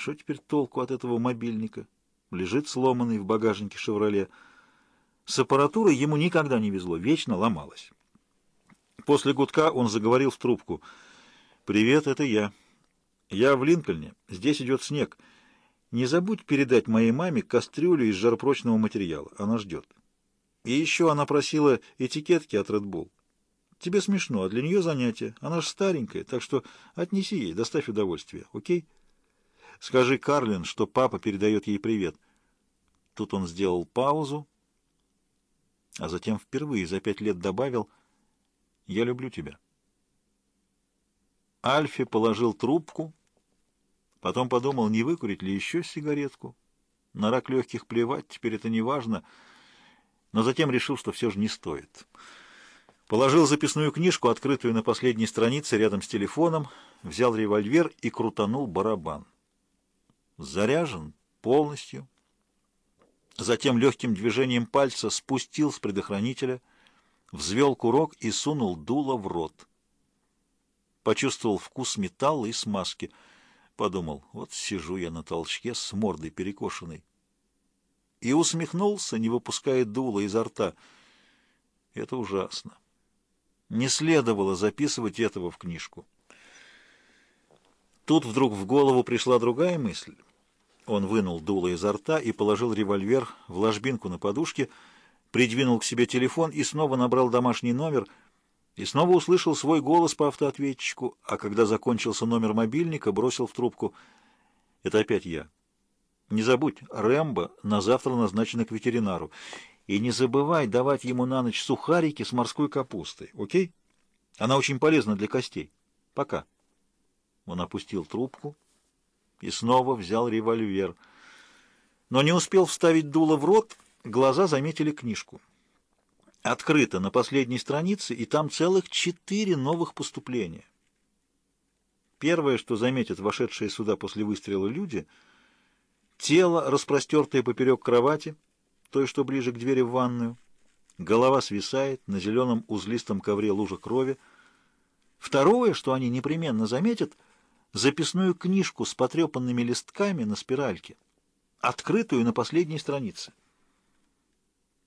Что теперь толку от этого мобильника? Лежит сломанный в багажнике «Шевроле». С аппаратурой ему никогда не везло, вечно ломалась. После гудка он заговорил в трубку. «Привет, это я. Я в Линкольне. Здесь идет снег. Не забудь передать моей маме кастрюлю из жаропрочного материала. Она ждет. И еще она просила этикетки от Red Bull. Тебе смешно, а для нее занятие. Она же старенькая, так что отнеси ей, доставь удовольствие, окей? Скажи Карлин, что папа передает ей привет». Тут он сделал паузу, а затем впервые за пять лет добавил «Я люблю тебя». Альфи положил трубку, потом подумал, не выкурить ли еще сигаретку. На рак легких плевать, теперь это не важно, но затем решил, что все же не стоит. Положил записную книжку, открытую на последней странице рядом с телефоном, взял револьвер и крутанул барабан. Заряжен полностью, Затем легким движением пальца спустил с предохранителя, взвел курок и сунул дуло в рот. Почувствовал вкус металла и смазки. Подумал, вот сижу я на толчке с мордой перекошенной. И усмехнулся, не выпуская дула изо рта. Это ужасно. Не следовало записывать этого в книжку. Тут вдруг в голову пришла другая мысль. Он вынул дуло изо рта и положил револьвер в ложбинку на подушке, придвинул к себе телефон и снова набрал домашний номер, и снова услышал свой голос по автоответчику, а когда закончился номер мобильника, бросил в трубку. «Это опять я. Не забудь, Рэмбо на завтра назначена к ветеринару. И не забывай давать ему на ночь сухарики с морской капустой, окей? Она очень полезна для костей. Пока». Он опустил трубку и снова взял револьвер. Но не успел вставить дуло в рот, глаза заметили книжку. Открыто на последней странице, и там целых четыре новых поступления. Первое, что заметят вошедшие сюда после выстрела люди, тело, распростертое поперек кровати, той, что ближе к двери в ванную, голова свисает, на зеленом узлистом ковре лужа крови. Второе, что они непременно заметят — записную книжку с потрепанными листками на спиральке, открытую на последней странице.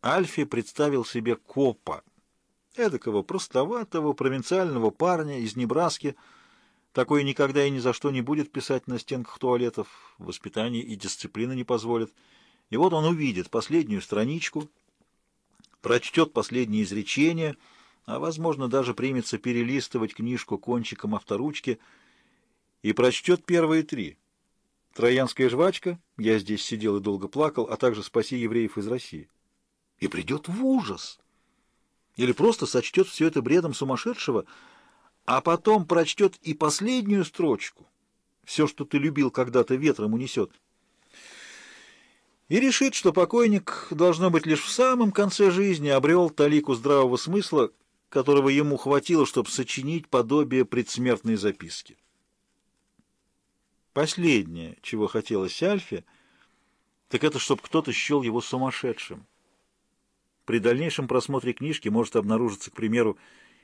Альфи представил себе копа, эдакого простоватого провинциального парня из Небраски, такой никогда и ни за что не будет писать на стенках туалетов, воспитание и дисциплина не позволят. И вот он увидит последнюю страничку, прочтет последние изречения, а, возможно, даже примется перелистывать книжку кончиком авторучки — и прочтет первые три. «Троянская жвачка», «Я здесь сидел и долго плакал», а также «Спаси евреев из России». И придет в ужас. Или просто сочтет все это бредом сумасшедшего, а потом прочтет и последнюю строчку. Все, что ты любил, когда-то ветром унесет. И решит, что покойник, должно быть, лишь в самом конце жизни обрел талику здравого смысла, которого ему хватило, чтобы сочинить подобие предсмертной записки. Последнее, чего хотелось Альфе, так это, чтобы кто-то счел его сумасшедшим. При дальнейшем просмотре книжки может обнаружиться, к примеру,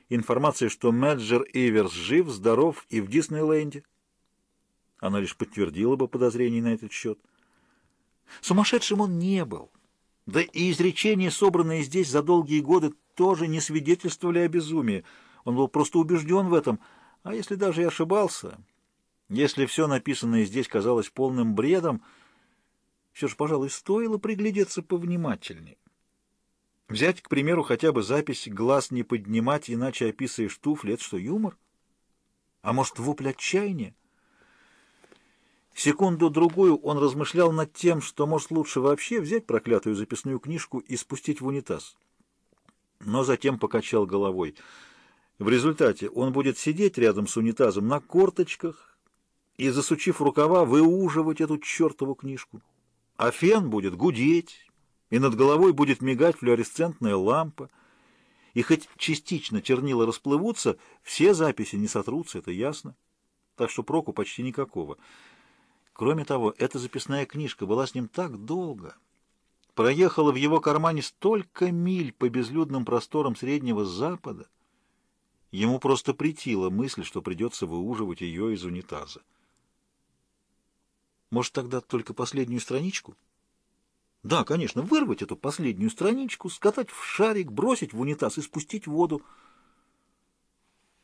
информация, что Мэджер Иверс жив, здоров и в Диснейленде. Она лишь подтвердила бы подозрения на этот счет. Сумасшедшим он не был. Да и изречения, собранные здесь за долгие годы, тоже не свидетельствовали о безумии. Он был просто убежден в этом, а если даже и ошибался, если все написанное здесь казалось полным бредом, все же, пожалуй, стоило приглядеться повнимательнее. Взять, к примеру, хотя бы запись «глаз не поднимать, иначе описываешь туфли» — это что, юмор? А может, вопль отчаяния? Секунду-другую он размышлял над тем, что, может, лучше вообще взять проклятую записную книжку и спустить в унитаз. Но затем покачал головой. В результате он будет сидеть рядом с унитазом на корточках, и, засучив рукава, выуживать эту чертову книжку. А фен будет гудеть, и над головой будет мигать флуоресцентная лампа, и хоть частично чернила расплывутся, все записи не сотрутся, это ясно. Так что проку почти никакого. Кроме того, эта записная книжка была с ним так долго, проехала в его кармане столько миль по безлюдным просторам Среднего Запада, ему просто притила мысль, что придется выуживать ее из унитаза. Может, тогда только последнюю страничку? Да, конечно, вырвать эту последнюю страничку, скатать в шарик, бросить в унитаз и спустить воду.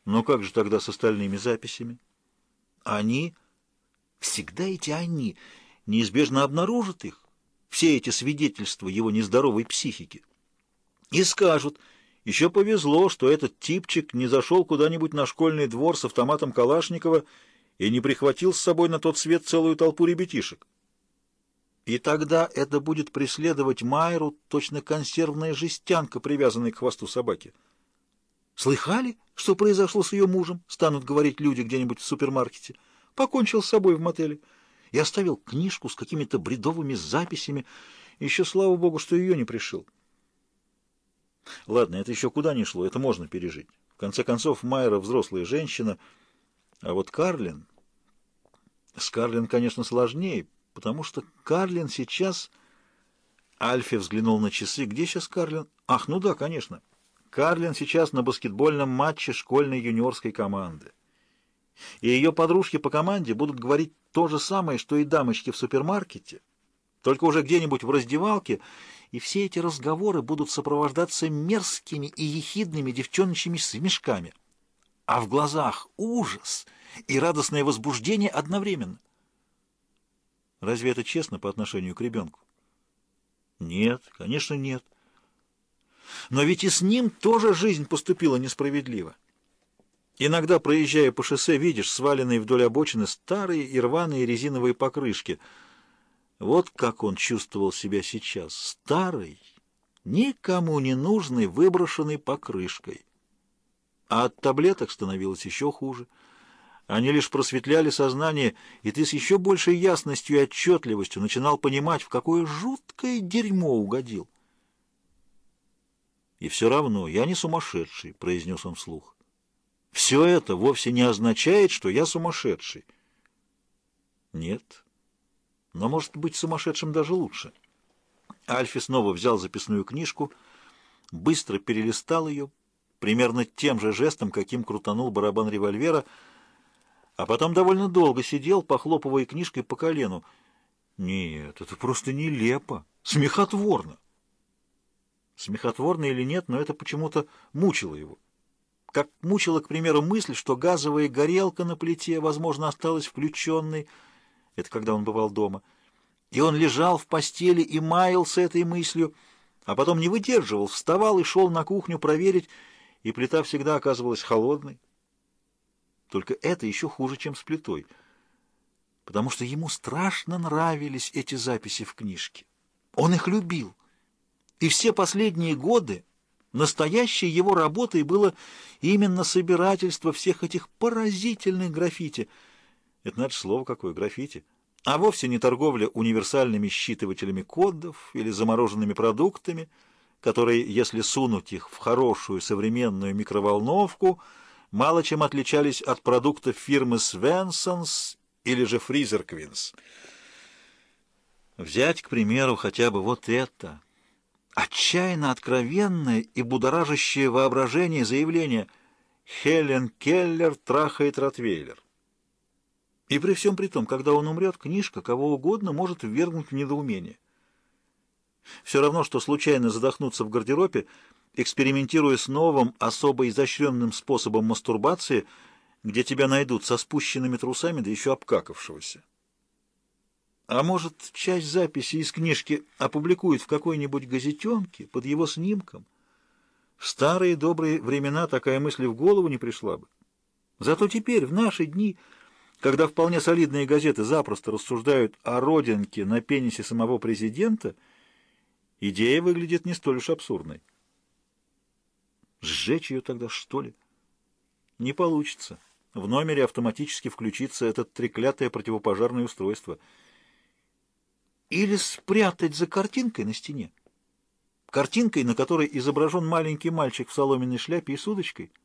Но как же тогда с остальными записями? Они, всегда эти они, неизбежно обнаружат их, все эти свидетельства его нездоровой психики, и скажут, еще повезло, что этот типчик не зашел куда-нибудь на школьный двор с автоматом Калашникова и не прихватил с собой на тот свет целую толпу ребятишек. И тогда это будет преследовать Майру точно консервная жестянка, привязанная к хвосту собаки. «Слыхали, что произошло с ее мужем?» — станут говорить люди где-нибудь в супермаркете. «Покончил с собой в мотеле и оставил книжку с какими-то бредовыми записями. Еще, слава богу, что ее не пришил». Ладно, это еще куда ни шло, это можно пережить. В конце концов, Майра взрослая женщина, а вот Карлин... С Карлин, конечно, сложнее, потому что Карлин сейчас... Альфи взглянул на часы. Где сейчас Карлин? Ах, ну да, конечно. Карлин сейчас на баскетбольном матче школьной юниорской команды. И ее подружки по команде будут говорить то же самое, что и дамочки в супермаркете, только уже где-нибудь в раздевалке, и все эти разговоры будут сопровождаться мерзкими и ехидными девчоночьими смешками. А в глазах ужас и радостное возбуждение одновременно. Разве это честно по отношению к ребенку? Нет, конечно, нет. Но ведь и с ним тоже жизнь поступила несправедливо. Иногда, проезжая по шоссе, видишь сваленные вдоль обочины старые и рваные резиновые покрышки. Вот как он чувствовал себя сейчас. Старый, никому не нужный, выброшенный покрышкой. А от таблеток становилось еще хуже. Они лишь просветляли сознание, и ты с еще большей ясностью и отчетливостью начинал понимать, в какое жуткое дерьмо угодил. «И все равно я не сумасшедший», — произнес он вслух. «Все это вовсе не означает, что я сумасшедший». «Нет, но, может быть, сумасшедшим даже лучше». Альфи снова взял записную книжку, быстро перелистал ее, примерно тем же жестом, каким крутанул барабан револьвера, а потом довольно долго сидел, похлопывая книжкой по колену. Нет, это просто нелепо, смехотворно. Смехотворно или нет, но это почему-то мучило его. Как мучила, к примеру, мысль, что газовая горелка на плите, возможно, осталась включенной. Это когда он бывал дома. И он лежал в постели и маялся этой мыслью, а потом не выдерживал, вставал и шел на кухню проверить, и плита всегда оказывалась холодной. Только это еще хуже, чем с плитой, потому что ему страшно нравились эти записи в книжке. Он их любил. И все последние годы настоящей его работой было именно собирательство всех этих поразительных граффити. Это, значит, слово какое, граффити. А вовсе не торговля универсальными считывателями кодов или замороженными продуктами, которые, если сунуть их в хорошую современную микроволновку, мало чем отличались от продуктов фирмы Свенсонс или же Фризер. Взять, к примеру, хотя бы вот это — Отчаянно откровенное и будоражащее воображение заявление «Хелен Келлер трахает Ротвейлер». И при всем при том, когда он умрет, книжка кого угодно может ввергнуть в недоумение. Все равно, что случайно задохнуться в гардеробе, экспериментируя с новым, особо изощренным способом мастурбации, где тебя найдут со спущенными трусами, да еще обкакавшегося. А может, часть записи из книжки опубликуют в какой-нибудь газетенке под его снимком? В старые добрые времена такая мысль в голову не пришла бы. Зато теперь, в наши дни, когда вполне солидные газеты запросто рассуждают о родинке на пенисе самого президента, идея выглядит не столь уж абсурдной. Сжечь ее тогда, что ли? Не получится. В номере автоматически включится это треклятое противопожарное устройство — или спрятать за картинкой на стене. Картинкой, на которой изображен маленький мальчик в соломенной шляпе и с удочкой —